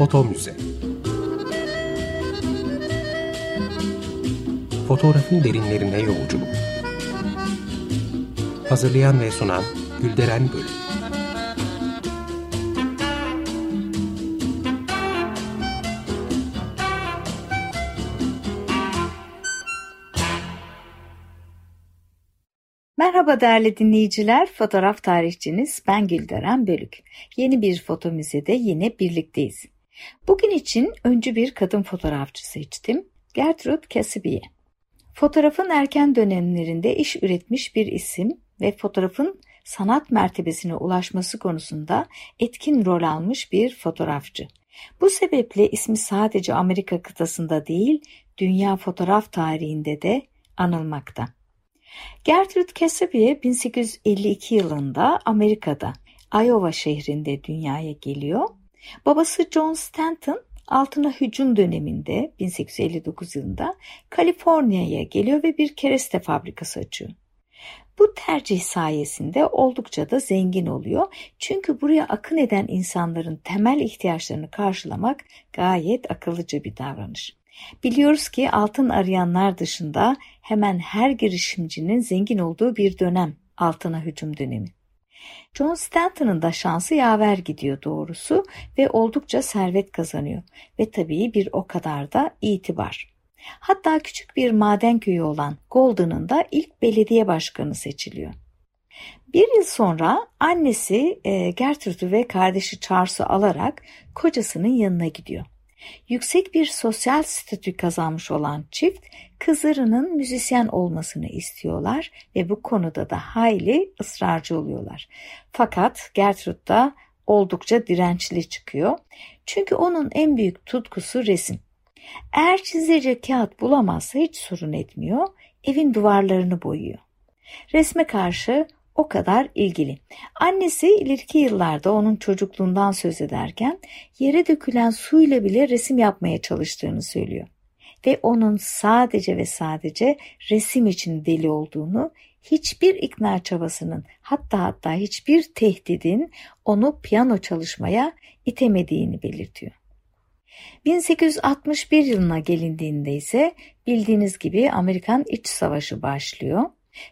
Foto Müze Fotoğrafın derinlerine yolculuk Hazırlayan ve sunan Gülderen Bölüm Merhaba değerli dinleyiciler, fotoğraf tarihçiniz ben Gülderen Bölük. Yeni bir foto müzede yine birlikteyiz. Bugün için öncü bir kadın fotoğrafçı seçtim, Gertrude Cassibi'ye. Fotoğrafın erken dönemlerinde iş üretmiş bir isim ve fotoğrafın sanat mertebesine ulaşması konusunda etkin rol almış bir fotoğrafçı. Bu sebeple ismi sadece Amerika kıtasında değil, dünya fotoğraf tarihinde de anılmakta. Gertrude Cassidy 1852 yılında Amerika'da Iowa şehrinde dünyaya geliyor. Babası John Stanton altına hücum döneminde 1859 yılında Kaliforniya'ya geliyor ve bir kereste fabrikası açıyor. Bu tercih sayesinde oldukça da zengin oluyor. Çünkü buraya akın eden insanların temel ihtiyaçlarını karşılamak gayet akıllıca bir davranış. Biliyoruz ki altın arayanlar dışında hemen her girişimcinin zengin olduğu bir dönem altına hücum dönemi. John Stanton'ın da şansı yaver gidiyor doğrusu ve oldukça servet kazanıyor ve tabii bir o kadar da itibar. Hatta küçük bir maden köyü olan Golden'ın da ilk belediye başkanı seçiliyor. Bir yıl sonra annesi e, Gertrude ve kardeşi Charles'ı alarak kocasının yanına gidiyor. Yüksek bir sosyal statü kazanmış olan çift kızlarının müzisyen olmasını istiyorlar ve bu konuda da hayli ısrarcı oluyorlar. Fakat Gertrude da oldukça dirençli çıkıyor. Çünkü onun en büyük tutkusu resim. Eğer çizecek kağıt bulamazsa hiç sorun etmiyor, evin duvarlarını boyuyor. Resme karşı o kadar ilgili. Annesi ileriki yıllarda onun çocukluğundan söz ederken yere dökülen suyla bile resim yapmaya çalıştığını söylüyor. Ve onun sadece ve sadece resim için deli olduğunu, hiçbir ikna çabasının hatta hatta hiçbir tehdidin onu piyano çalışmaya itemediğini belirtiyor. 1861 yılına gelindiğinde ise bildiğiniz gibi Amerikan İç Savaşı başlıyor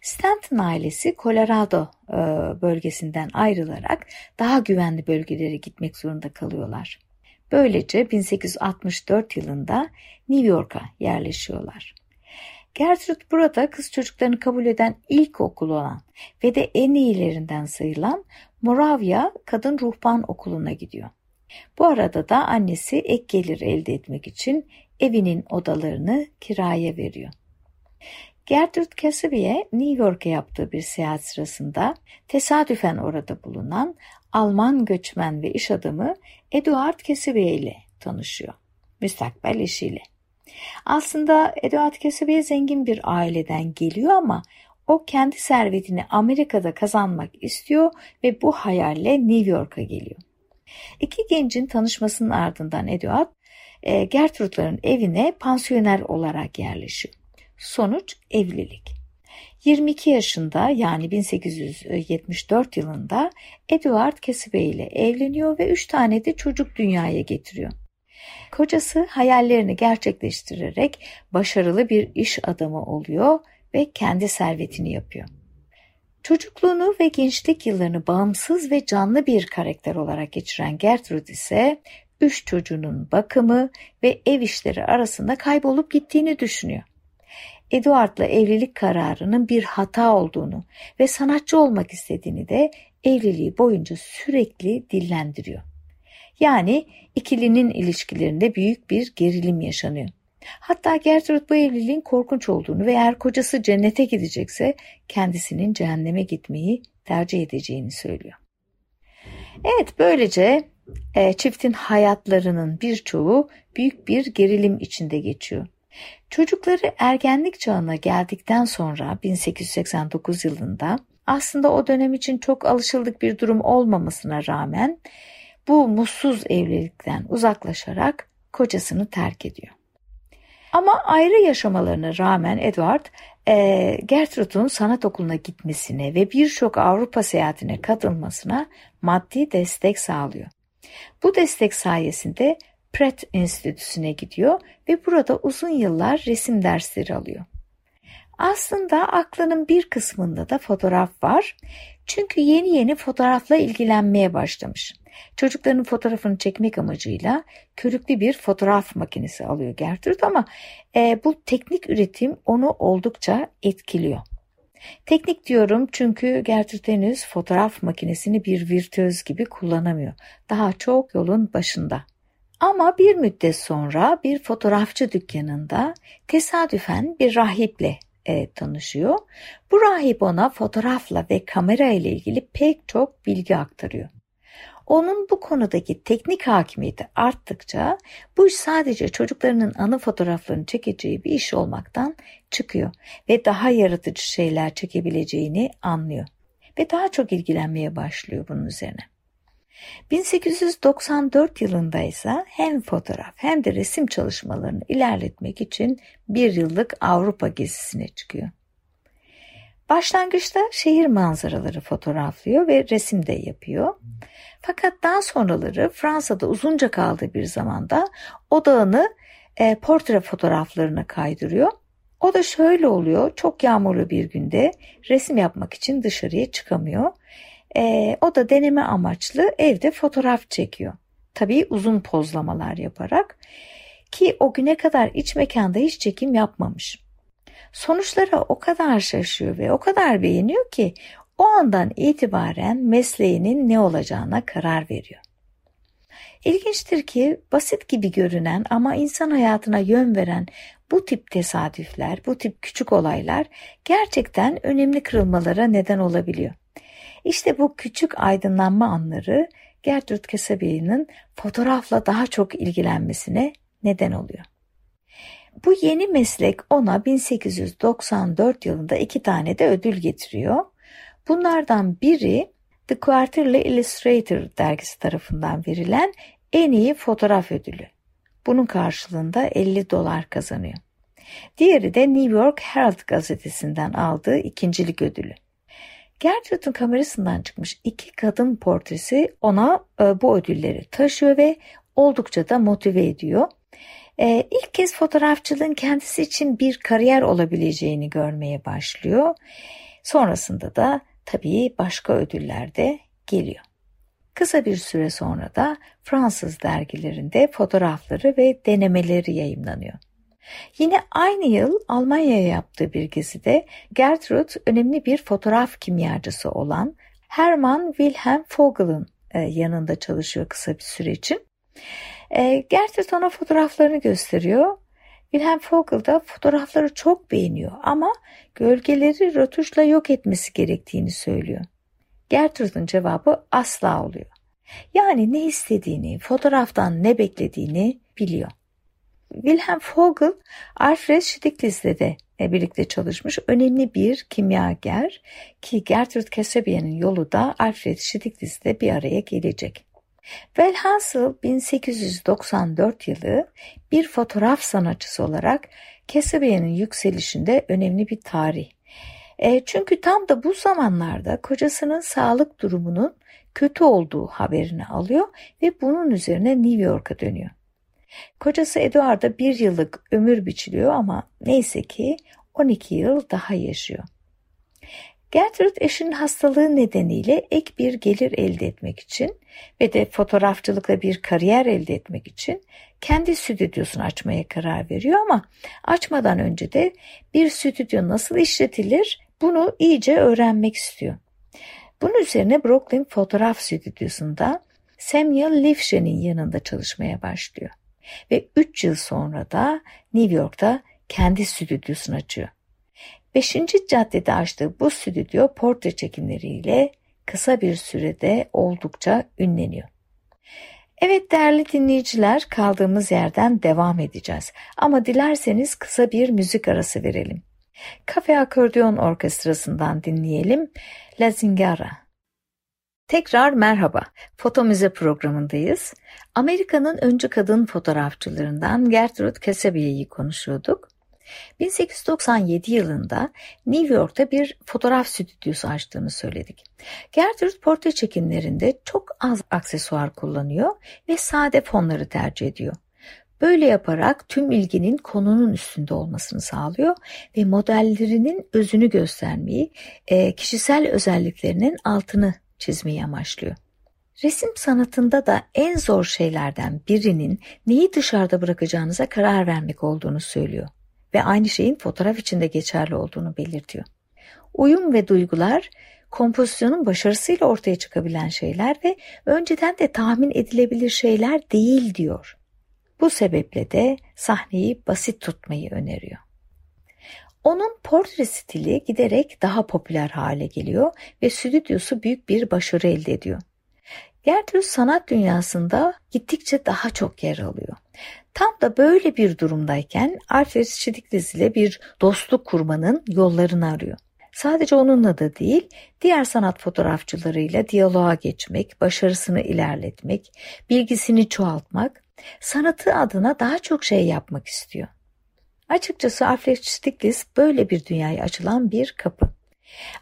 Stanton ailesi Colorado e, bölgesinden ayrılarak daha güvenli bölgelere gitmek zorunda kalıyorlar. Böylece 1864 yılında New York'a yerleşiyorlar. Gertrude burada kız çocuklarını kabul eden ilk okul olan ve de en iyilerinden sayılan Moravia Kadın Ruhban Okulu'na gidiyor. Bu arada da annesi ek gelir elde etmek için evinin odalarını kiraya veriyor. Gertrude Cassidy'e New York'a yaptığı bir seyahat sırasında tesadüfen orada bulunan Alman göçmen ve iş adamı Eduard Cassidy ile tanışıyor. Müstakbel eşiyle. Aslında Eduard Cassidy zengin bir aileden geliyor ama o kendi servetini Amerika'da kazanmak istiyor ve bu hayalle New York'a geliyor. İki gencin tanışmasının ardından Eduard e, Gertrude'ların evine pansiyoner olarak yerleşiyor. Sonuç evlilik. 22 yaşında yani 1874 yılında Edward Kesibe ile evleniyor ve 3 tane de çocuk dünyaya getiriyor. Kocası hayallerini gerçekleştirerek başarılı bir iş adamı oluyor ve kendi servetini yapıyor. Çocukluğunu ve gençlik yıllarını bağımsız ve canlı bir karakter olarak geçiren Gertrude ise üç çocuğunun bakımı ve ev işleri arasında kaybolup gittiğini düşünüyor. Eduard'la evlilik kararının bir hata olduğunu ve sanatçı olmak istediğini de evliliği boyunca sürekli dillendiriyor. Yani ikilinin ilişkilerinde büyük bir gerilim yaşanıyor. Hatta Gertrude bu evliliğin korkunç olduğunu ve eğer kocası cennete gidecekse kendisinin cehenneme gitmeyi tercih edeceğini söylüyor. Evet böylece e, çiftin hayatlarının birçoğu büyük bir gerilim içinde geçiyor. Çocukları ergenlik çağına geldikten sonra 1889 yılında aslında o dönem için çok alışıldık bir durum olmamasına rağmen bu mutsuz evlilikten uzaklaşarak kocasını terk ediyor. Ama ayrı yaşamalarına rağmen Edward e, Gertrude'un sanat okuluna gitmesine ve birçok Avrupa seyahatine katılmasına maddi destek sağlıyor. Bu destek sayesinde Pratt Enstitüsü'ne gidiyor ve burada uzun yıllar resim dersleri alıyor. Aslında aklının bir kısmında da fotoğraf var. Çünkü yeni yeni fotoğrafla ilgilenmeye başlamış. Çocukların fotoğrafını çekmek amacıyla körüklü bir fotoğraf makinesi alıyor Gertrude ama e, bu teknik üretim onu oldukça etkiliyor. Teknik diyorum çünkü Gertrude henüz fotoğraf makinesini bir virtüöz gibi kullanamıyor. Daha çok yolun başında. Ama bir müddet sonra bir fotoğrafçı dükkanında tesadüfen bir rahiple e, tanışıyor. Bu rahip ona fotoğrafla ve kamera ile ilgili pek çok bilgi aktarıyor. Onun bu konudaki teknik hakimiyeti arttıkça bu iş sadece çocuklarının anı fotoğraflarını çekeceği bir iş olmaktan çıkıyor ve daha yaratıcı şeyler çekebileceğini anlıyor ve daha çok ilgilenmeye başlıyor bunun üzerine. 1894 yılında ise hem fotoğraf hem de resim çalışmalarını ilerletmek için bir yıllık Avrupa gezisine çıkıyor. Başlangıçta şehir manzaraları fotoğraflıyor ve resim de yapıyor. Fakat daha sonraları Fransa'da uzunca kaldığı bir zamanda odağını e, portre fotoğraflarına kaydırıyor. O da şöyle oluyor, çok yağmurlu bir günde resim yapmak için dışarıya çıkamıyor. E, o da deneme amaçlı evde fotoğraf çekiyor. Tabii uzun pozlamalar yaparak ki o güne kadar iç mekanda hiç çekim yapmamış. Sonuçlara o kadar şaşıyor ve o kadar beğeniyor ki o andan itibaren mesleğinin ne olacağına karar veriyor. İlginçtir ki basit gibi görünen ama insan hayatına yön veren bu tip tesadüfler, bu tip küçük olaylar gerçekten önemli kırılmalara neden olabiliyor. İşte bu küçük aydınlanma anları Gertrude Kesebe'nin fotoğrafla daha çok ilgilenmesine neden oluyor. Bu yeni meslek ona 1894 yılında iki tane de ödül getiriyor. Bunlardan biri The Quarterly Illustrator dergisi tarafından verilen en iyi fotoğraf ödülü. Bunun karşılığında 50 dolar kazanıyor. Diğeri de New York Herald gazetesinden aldığı ikincilik ödülü. Gertrude'un kamerasından çıkmış iki kadın portresi ona e, bu ödülleri taşıyor ve oldukça da motive ediyor. E, ilk kez fotoğrafçılığın kendisi için bir kariyer olabileceğini görmeye başlıyor. Sonrasında da tabii başka ödüller de geliyor. Kısa bir süre sonra da Fransız dergilerinde fotoğrafları ve denemeleri yayımlanıyor. Yine aynı yıl Almanya'ya yaptığı bir gezide Gertrude önemli bir fotoğraf kimyacısı olan Hermann Wilhelm Vogel'ın e, yanında çalışıyor kısa bir süre için. E, Gertrude ona fotoğraflarını gösteriyor. Wilhelm Vogel da fotoğrafları çok beğeniyor ama gölgeleri rötuşla yok etmesi gerektiğini söylüyor. Gertrude'un cevabı asla oluyor. Yani ne istediğini, fotoğraftan ne beklediğini biliyor. Wilhelm Vogel, Alfred Stiglitz'le de e, birlikte çalışmış önemli bir kimyager ki Gertrude Casabian'ın yolu da Alfred Stiglitz'le bir araya gelecek. Velhasıl 1894 yılı bir fotoğraf sanatçısı olarak Casabian'ın yükselişinde önemli bir tarih. E, çünkü tam da bu zamanlarda kocasının sağlık durumunun kötü olduğu haberini alıyor ve bunun üzerine New York'a dönüyor. Kocası Eduard'a bir yıllık ömür biçiliyor ama neyse ki 12 yıl daha yaşıyor. Gertrude eşinin hastalığı nedeniyle ek bir gelir elde etmek için ve de fotoğrafçılıkla bir kariyer elde etmek için kendi stüdyosunu açmaya karar veriyor ama açmadan önce de bir stüdyo nasıl işletilir bunu iyice öğrenmek istiyor. Bunun üzerine Brooklyn Fotoğraf Stüdyosu'nda Samuel Lifshin'in yanında çalışmaya başlıyor ve 3 yıl sonra da New York'ta kendi stüdyosunu açıyor. 5. caddede açtığı bu stüdyo portre çekimleriyle kısa bir sürede oldukça ünleniyor. Evet değerli dinleyiciler kaldığımız yerden devam edeceğiz. Ama dilerseniz kısa bir müzik arası verelim. Kafe Akordeon Orkestrası'ndan dinleyelim La Zingara. Tekrar merhaba. Foto Müze programındayız. Amerika'nın öncü kadın fotoğrafçılarından Gertrude Casabier'i konuşuyorduk. 1897 yılında New York'ta bir fotoğraf stüdyosu açtığını söyledik. Gertrude portre çekimlerinde çok az aksesuar kullanıyor ve sade fonları tercih ediyor. Böyle yaparak tüm ilginin konunun üstünde olmasını sağlıyor ve modellerinin özünü göstermeyi, e, kişisel özelliklerinin altını çizmeyi amaçlıyor. Resim sanatında da en zor şeylerden birinin neyi dışarıda bırakacağınıza karar vermek olduğunu söylüyor ve aynı şeyin fotoğraf için de geçerli olduğunu belirtiyor. Uyum ve duygular kompozisyonun başarısıyla ortaya çıkabilen şeyler ve önceden de tahmin edilebilir şeyler değil diyor. Bu sebeple de sahneyi basit tutmayı öneriyor. Onun portre stili giderek daha popüler hale geliyor ve stüdyosu büyük bir başarı elde ediyor. Gertrude sanat dünyasında gittikçe daha çok yer alıyor. Tam da böyle bir durumdayken Alfred Stieglitz ile bir dostluk kurmanın yollarını arıyor. Sadece onunla da değil, diğer sanat fotoğrafçılarıyla diyaloğa geçmek, başarısını ilerletmek, bilgisini çoğaltmak, sanatı adına daha çok şey yapmak istiyor. Açıkçası Alfred Stieglitz böyle bir dünyaya açılan bir kapı.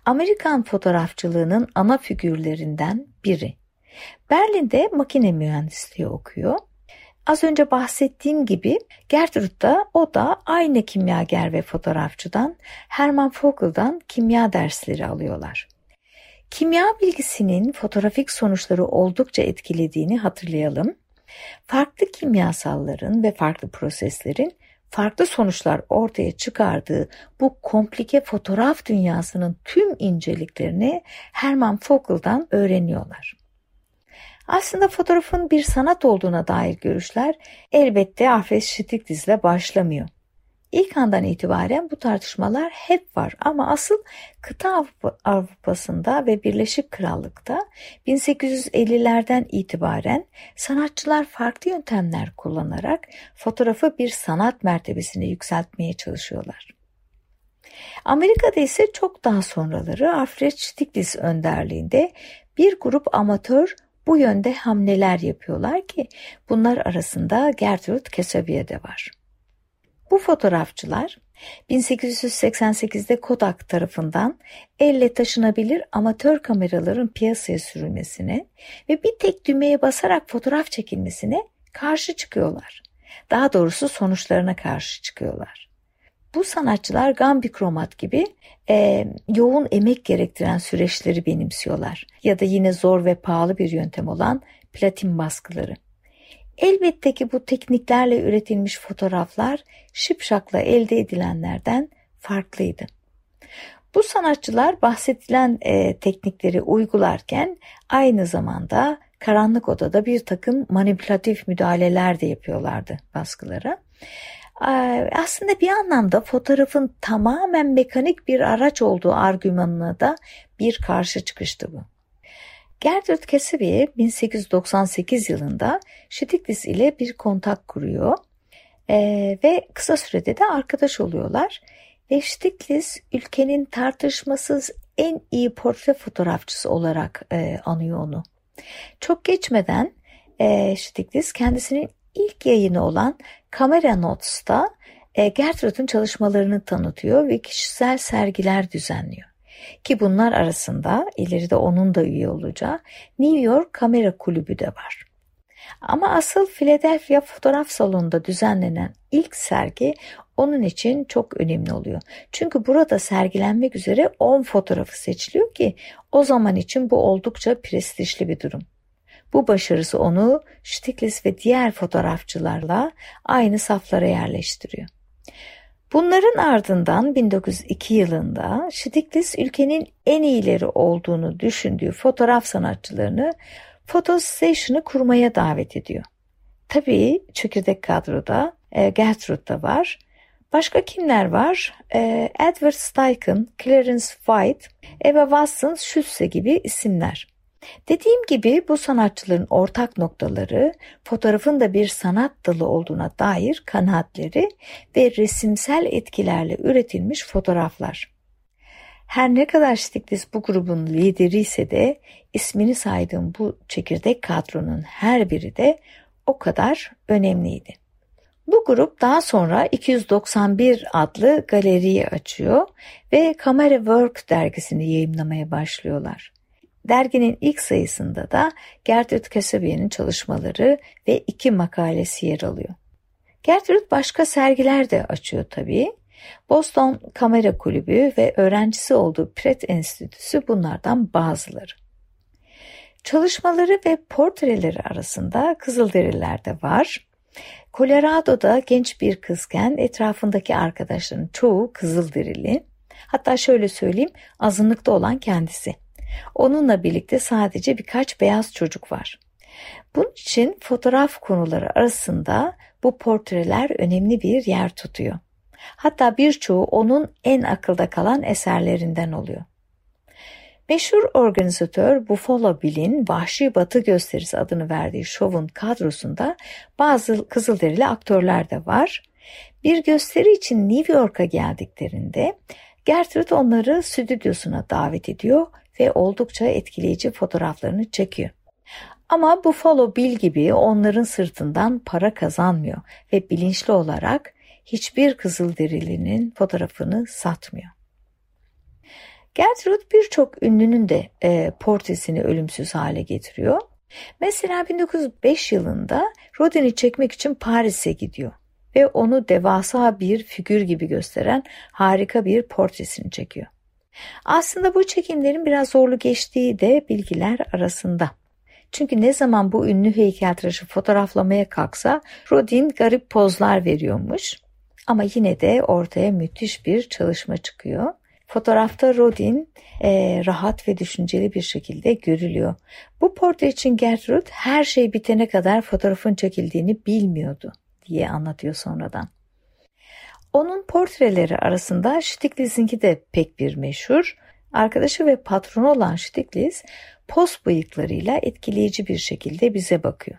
Amerikan fotoğrafçılığının ana figürlerinden biri. Berlin'de makine mühendisliği okuyor Az önce bahsettiğim gibi Gertrude da o da aynı kimyager ve fotoğrafçıdan Hermann Vogel'dan kimya dersleri alıyorlar. Kimya bilgisinin fotoğrafik sonuçları oldukça etkilediğini hatırlayalım. Farklı kimyasalların ve farklı proseslerin farklı sonuçlar ortaya çıkardığı bu komplike fotoğraf dünyasının tüm inceliklerini Hermann Vogel'dan öğreniyorlar. Aslında fotoğrafın bir sanat olduğuna dair görüşler elbette Alfred Stieglitz ile başlamıyor. İlk andan itibaren bu tartışmalar hep var ama asıl kıta Avrupa'sında ve Birleşik Krallık'ta 1850'lerden itibaren sanatçılar farklı yöntemler kullanarak fotoğrafı bir sanat mertebesine yükseltmeye çalışıyorlar. Amerika'da ise çok daha sonraları Alfred Stieglitz önderliğinde bir grup amatör bu yönde hamleler yapıyorlar ki bunlar arasında Gertrude Kesebiye de var. Bu fotoğrafçılar 1888'de Kodak tarafından elle taşınabilir amatör kameraların piyasaya sürülmesine ve bir tek düğmeye basarak fotoğraf çekilmesine karşı çıkıyorlar. Daha doğrusu sonuçlarına karşı çıkıyorlar. Bu sanatçılar Gambi kromat gibi e, yoğun emek gerektiren süreçleri benimsiyorlar. Ya da yine zor ve pahalı bir yöntem olan platin baskıları. Elbette ki bu tekniklerle üretilmiş fotoğraflar şıpşakla elde edilenlerden farklıydı. Bu sanatçılar bahsedilen e, teknikleri uygularken aynı zamanda karanlık odada bir takım manipülatif müdahaleler de yapıyorlardı baskılara. Ee, aslında bir anlamda fotoğrafın tamamen mekanik bir araç olduğu argümanına da bir karşı çıkıştı bu. Gertrude Cassidy 1898 yılında Stiglitz ile bir kontak kuruyor ee, ve kısa sürede de arkadaş oluyorlar. Ve Stiglitz ülkenin tartışmasız en iyi portre fotoğrafçısı olarak e, anıyor onu. Çok geçmeden e, Stiglitz kendisinin ilk yayını olan Camera Notes'ta e, Gertrude'un çalışmalarını tanıtıyor ve kişisel sergiler düzenliyor. Ki bunlar arasında ileride onun da üye olacağı New York Kamera Kulübü de var. Ama asıl Philadelphia Fotoğraf Salonu'nda düzenlenen ilk sergi onun için çok önemli oluyor. Çünkü burada sergilenmek üzere 10 fotoğrafı seçiliyor ki o zaman için bu oldukça prestijli bir durum. Bu başarısı onu Stiglitz ve diğer fotoğrafçılarla aynı saflara yerleştiriyor. Bunların ardından 1902 yılında Stiglitz ülkenin en iyileri olduğunu düşündüğü fotoğraf sanatçılarını Photo Station'ı kurmaya davet ediyor. Tabii çekirdek kadroda e, Gertrude da var. Başka kimler var? E, Edward Steichen, Clarence White, Eva Watson, Schütze gibi isimler. Dediğim gibi bu sanatçıların ortak noktaları fotoğrafın da bir sanat dalı olduğuna dair kanaatleri ve resimsel etkilerle üretilmiş fotoğraflar. Her ne kadar Stiglitz bu grubun lideri ise de ismini saydığım bu çekirdek kadronun her biri de o kadar önemliydi. Bu grup daha sonra 291 adlı galeriyi açıyor ve Camera Work dergisini yayınlamaya başlıyorlar. Derginin ilk sayısında da Gertrude Kasabiye'nin çalışmaları ve iki makalesi yer alıyor. Gertrude başka sergiler de açıyor tabii. Boston Kamera Kulübü ve öğrencisi olduğu Pratt Enstitüsü bunlardan bazıları. Çalışmaları ve portreleri arasında Kızılderililer de var. Colorado'da genç bir kızken etrafındaki arkadaşların çoğu Kızılderili. Hatta şöyle söyleyeyim azınlıkta olan kendisi. Onunla birlikte sadece birkaç beyaz çocuk var. Bunun için fotoğraf konuları arasında bu portreler önemli bir yer tutuyor. Hatta birçoğu onun en akılda kalan eserlerinden oluyor. Meşhur organizatör Buffalo Bill'in Vahşi Batı gösterisi adını verdiği şovun kadrosunda bazı Kızılderili aktörler de var. Bir gösteri için New York'a geldiklerinde Gertrude onları stüdyosuna davet ediyor ve oldukça etkileyici fotoğraflarını çekiyor. Ama Buffalo Bill gibi onların sırtından para kazanmıyor ve bilinçli olarak hiçbir Kızılderilinin fotoğrafını satmıyor. Gertrude birçok ünlünün de e, portresini ölümsüz hale getiriyor. Mesela 1905 yılında Rodin'i çekmek için Paris'e gidiyor ve onu devasa bir figür gibi gösteren harika bir portresini çekiyor. Aslında bu çekimlerin biraz zorlu geçtiği de bilgiler arasında. Çünkü ne zaman bu ünlü heykeltıraşı fotoğraflamaya kalksa Rodin garip pozlar veriyormuş. Ama yine de ortaya müthiş bir çalışma çıkıyor. Fotoğrafta Rodin e, rahat ve düşünceli bir şekilde görülüyor. Bu portre için Gertrude her şey bitene kadar fotoğrafın çekildiğini bilmiyordu diye anlatıyor sonradan. Onun portreleri arasında Stiglitz'inki de pek bir meşhur. Arkadaşı ve patronu olan Stiglitz post bıyıklarıyla etkileyici bir şekilde bize bakıyor.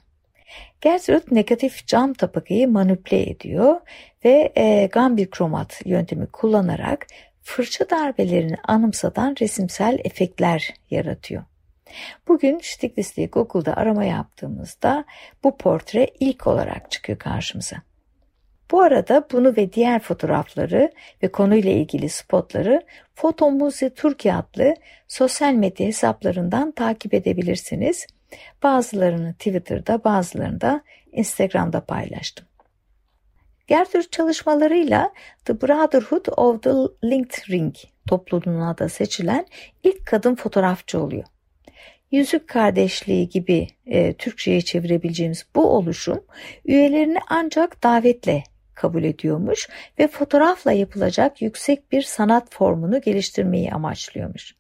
Gertrude negatif cam tabakayı manipüle ediyor ve e, Gambir kromat yöntemi kullanarak fırça darbelerini anımsatan resimsel efektler yaratıyor. Bugün Stiglitz'i Google'da arama yaptığımızda bu portre ilk olarak çıkıyor karşımıza. Bu arada bunu ve diğer fotoğrafları ve konuyla ilgili spotları Foto Muzi Türkiye adlı sosyal medya hesaplarından takip edebilirsiniz. Bazılarını Twitter'da bazılarını da Instagram'da paylaştım. Gertrude çalışmalarıyla The Brotherhood of the Linked Ring topluluğuna da seçilen ilk kadın fotoğrafçı oluyor. Yüzük kardeşliği gibi e, Türkçe'ye çevirebileceğimiz bu oluşum üyelerini ancak davetle kabul ediyormuş ve fotoğrafla yapılacak yüksek bir sanat formunu geliştirmeyi amaçlıyormuş.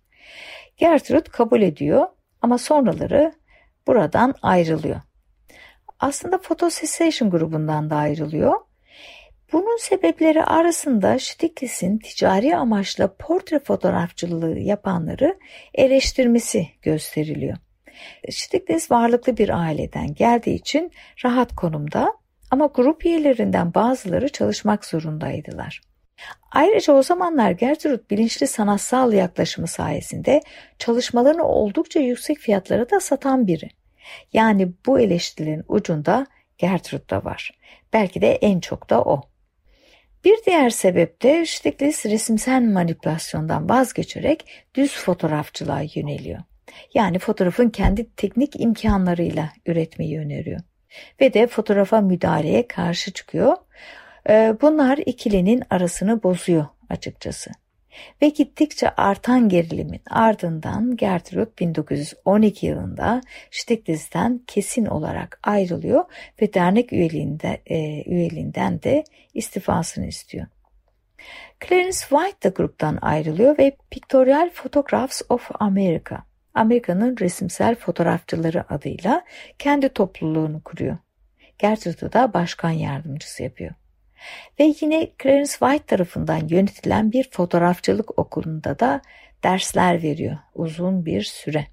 Gertrude kabul ediyor ama sonraları buradan ayrılıyor. Aslında Photo Cessation grubundan da ayrılıyor. Bunun sebepleri arasında Stiglitz'in ticari amaçla portre fotoğrafçılığı yapanları eleştirmesi gösteriliyor. Stiglitz varlıklı bir aileden geldiği için rahat konumda ama grup üyelerinden bazıları çalışmak zorundaydılar. Ayrıca o zamanlar Gertrude bilinçli sanatsal yaklaşımı sayesinde çalışmalarını oldukça yüksek fiyatlara da satan biri. Yani bu eleştirilerin ucunda Gertrude da var. Belki de en çok da o. Bir diğer sebep de Stiglitz resimsel manipülasyondan vazgeçerek düz fotoğrafçılığa yöneliyor. Yani fotoğrafın kendi teknik imkanlarıyla üretmeyi öneriyor. Ve de fotoğrafa müdahaleye karşı çıkıyor. Ee, bunlar ikilinin arasını bozuyor açıkçası. Ve gittikçe artan gerilimin ardından Gertrude 1912 yılında Stiglitz'ten kesin olarak ayrılıyor ve dernek üyeliğinde, e, üyeliğinden de istifasını istiyor. Clarence White da gruptan ayrılıyor ve Pictorial Photographs of America, Amerika'nın resimsel fotoğrafçıları adıyla kendi topluluğunu kuruyor. Gertrude'u da başkan yardımcısı yapıyor ve yine Clarence White tarafından yönetilen bir fotoğrafçılık okulunda da dersler veriyor uzun bir süre.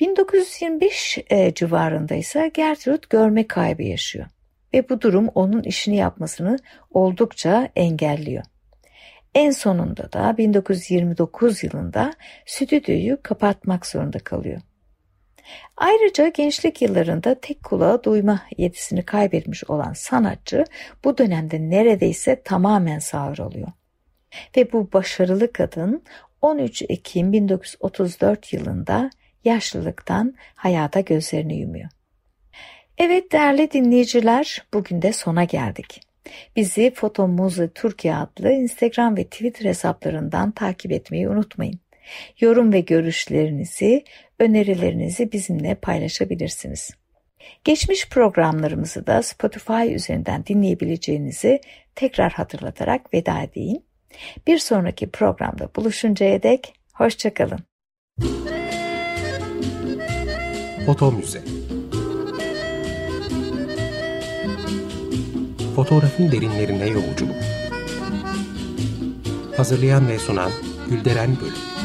1925 e, civarında ise Gertrude görme kaybı yaşıyor ve bu durum onun işini yapmasını oldukça engelliyor. En sonunda da 1929 yılında stüdyoyu kapatmak zorunda kalıyor. Ayrıca gençlik yıllarında tek kulağı duyma yetisini kaybetmiş olan sanatçı bu dönemde neredeyse tamamen sağır oluyor. Ve bu başarılı kadın 13 Ekim 1934 yılında yaşlılıktan hayata gözlerini yumuyor. Evet değerli dinleyiciler, bugün de sona geldik. Bizi Foto Muze Türkiye adlı Instagram ve Twitter hesaplarından takip etmeyi unutmayın. Yorum ve görüşlerinizi, önerilerinizi bizimle paylaşabilirsiniz. Geçmiş programlarımızı da Spotify üzerinden dinleyebileceğinizi tekrar hatırlatarak veda edeyim. Bir sonraki programda buluşuncaya dek hoşçakalın. Foto Müze Fotoğrafın derinlerine yolculuk. Hazırlayan ve sunan Gülderen Bölüm